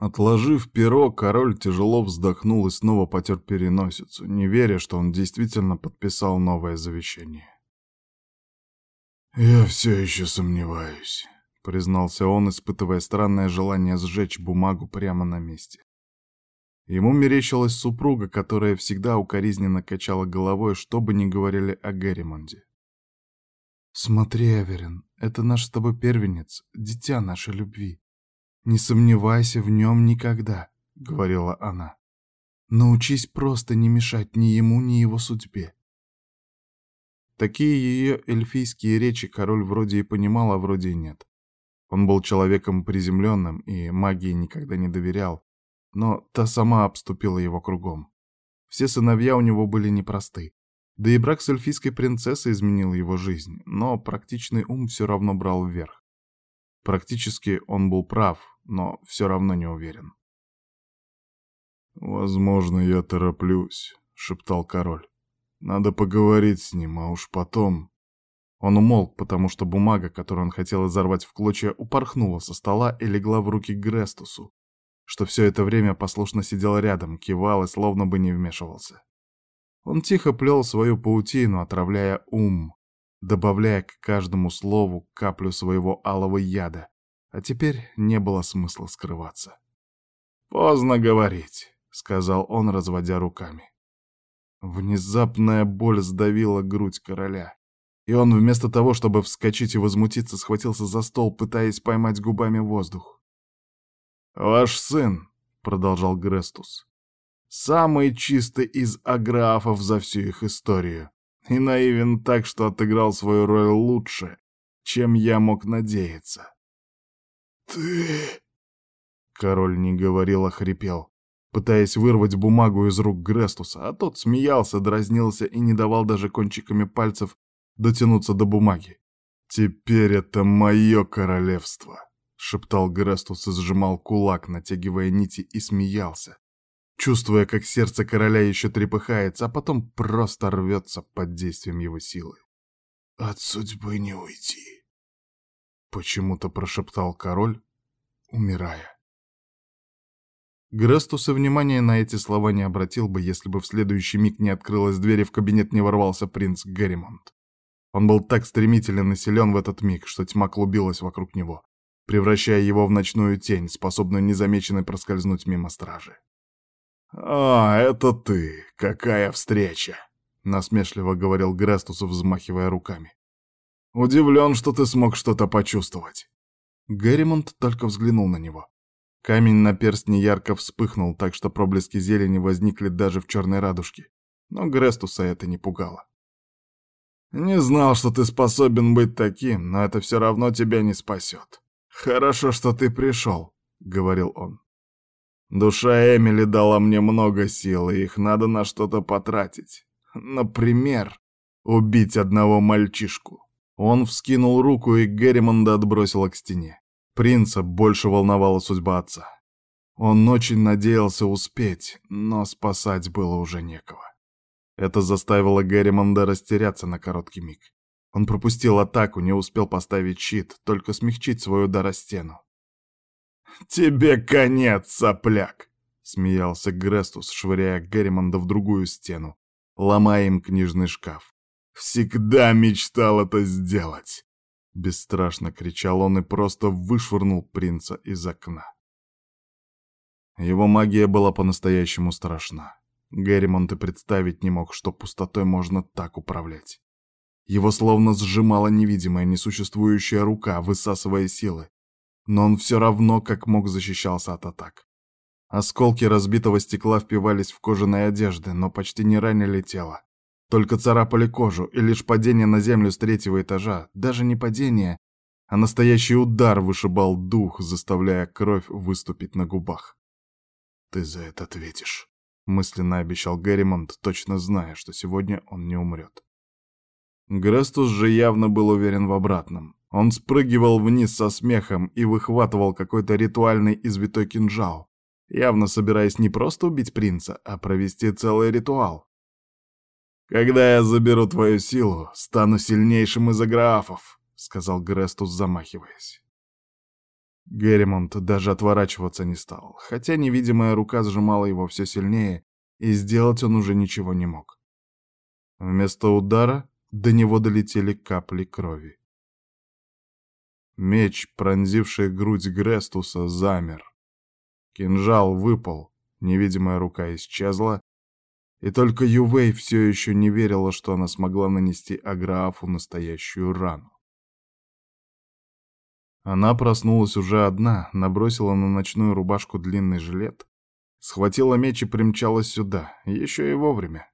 Отложив перо, король тяжело вздохнул и снова потер переносицу, не веря, что он действительно подписал новое завещание. «Я все еще сомневаюсь», — признался он, испытывая странное желание сжечь бумагу прямо на месте. Ему мерещилась супруга, которая всегда укоризненно качала головой, что бы ни говорили о Герримонде. «Смотри, Эверин, это наш с тобой первенец, дитя нашей любви. «Не сомневайся в нем никогда», — говорила она. «Научись просто не мешать ни ему, ни его судьбе». Такие ее эльфийские речи король вроде и понимал, а вроде и нет. Он был человеком приземленным и магии никогда не доверял, но та сама обступила его кругом. Все сыновья у него были непросты. Да и брак с эльфийской принцессой изменил его жизнь, но практичный ум все равно брал вверх. Практически он был прав, но все равно не уверен. «Возможно, я тороплюсь», — шептал король. «Надо поговорить с ним, а уж потом...» Он умолк, потому что бумага, которую он хотел изорвать в клочья, упорхнула со стола и легла в руки Грестусу, что все это время послушно сидел рядом, кивал и словно бы не вмешивался. Он тихо плел свою паутину, отравляя ум, добавляя к каждому слову каплю своего алого яда, а теперь не было смысла скрываться. «Поздно говорить», — сказал он, разводя руками. Внезапная боль сдавила грудь короля, и он вместо того, чтобы вскочить и возмутиться, схватился за стол, пытаясь поймать губами воздух. «Ваш сын», — продолжал Грестус, — «самый чистый из аграфов за всю их историю и наивен так, что отыграл свою роль лучше, чем я мог надеяться. «Ты...» Король не говорил, а хрипел, пытаясь вырвать бумагу из рук Грестуса, а тот смеялся, дразнился и не давал даже кончиками пальцев дотянуться до бумаги. «Теперь это мое королевство», — шептал Грестус и сжимал кулак, натягивая нити, и смеялся, чувствуя, как сердце короля еще трепыхается, а потом просто рвется под действием его силы. «От судьбы не уйти», — почему-то прошептал король, умирая. Грестус и внимания на эти слова не обратил бы, если бы в следующий миг не открылась дверь и в кабинет не ворвался принц Герримонт. Он был так стремителен и силен в этот миг, что тьма клубилась вокруг него, превращая его в ночную тень, способную незамеченной проскользнуть мимо стражи. «А, это ты! Какая встреча!» — насмешливо говорил Грестус, взмахивая руками. «Удивлен, что ты смог что-то почувствовать». Герримонт только взглянул на него. Камень на перстне ярко вспыхнул, так что проблески зелени возникли даже в черной радужке. Но Грестуса это не пугало. «Не знал, что ты способен быть таким, но это все равно тебя не спасет. Хорошо, что ты пришел», — говорил он. Душа Эмили дала мне много сил, и их надо на что-то потратить. Например, убить одного мальчишку. Он вскинул руку, и Герримонда отбросила к стене. Принца больше волновала судьба отца. Он очень надеялся успеть, но спасать было уже некого. Это заставило Герримонда растеряться на короткий миг. Он пропустил атаку, не успел поставить щит, только смягчить свой удар о стену. «Тебе конец, сопляк!» — смеялся Грестус, швыряя Герримонда в другую стену, ломая им книжный шкаф. «Всегда мечтал это сделать!» Бесстрашно кричал он и просто вышвырнул принца из окна. Его магия была по-настоящему страшна. Герримонт и представить не мог, что пустотой можно так управлять. Его словно сжимала невидимая, несуществующая рука, высасывая силы, но он все равно как мог защищался от атак. Осколки разбитого стекла впивались в кожаные одежды, но почти не ранили тело. Только царапали кожу, и лишь падение на землю с третьего этажа, даже не падение, а настоящий удар вышибал дух, заставляя кровь выступить на губах. «Ты за это ответишь», — мысленно обещал Герримонт, точно зная, что сегодня он не умрет. Грестус же явно был уверен в обратном. Он спрыгивал вниз со смехом и выхватывал какой-то ритуальный извитой кинжал, явно собираясь не просто убить принца, а провести целый ритуал. «Когда я заберу твою силу, стану сильнейшим из аграфов», — сказал Грестус, замахиваясь. Герримонт даже отворачиваться не стал, хотя невидимая рука сжимала его все сильнее, и сделать он уже ничего не мог. Вместо удара до него долетели капли крови. Меч, пронзивший грудь Грестуса, замер. Кинжал выпал, невидимая рука исчезла, и только Ювей все еще не верила, что она смогла нанести Аграафу настоящую рану. Она проснулась уже одна, набросила на ночную рубашку длинный жилет, схватила меч и примчалась сюда, еще и вовремя.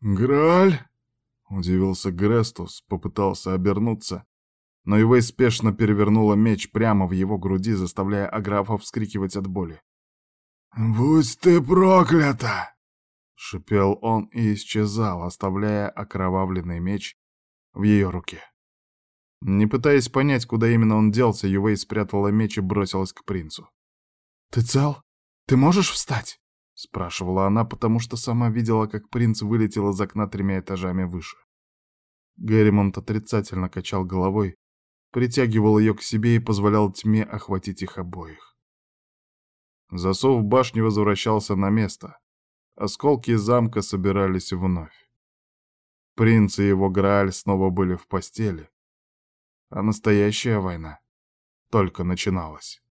«Граль!» — удивился Грестус, попытался обернуться, но Ивей спешно перевернула меч прямо в его груди, заставляя Аграфа вскрикивать от боли. «Будь ты проклята!» — шипел он и исчезал, оставляя окровавленный меч в ее руке. Не пытаясь понять, куда именно он делся, Ювей спрятала меч и бросилась к принцу. «Ты цел? Ты можешь встать?» — спрашивала она, потому что сама видела, как принц вылетел из окна тремя этажами выше. Герримонт отрицательно качал головой, притягивал ее к себе и позволял тьме охватить их обоих. Засов в башне возвращался на место. Осколки замка собирались вновь. Принц и его Грааль снова были в постели, а настоящая война только начиналась.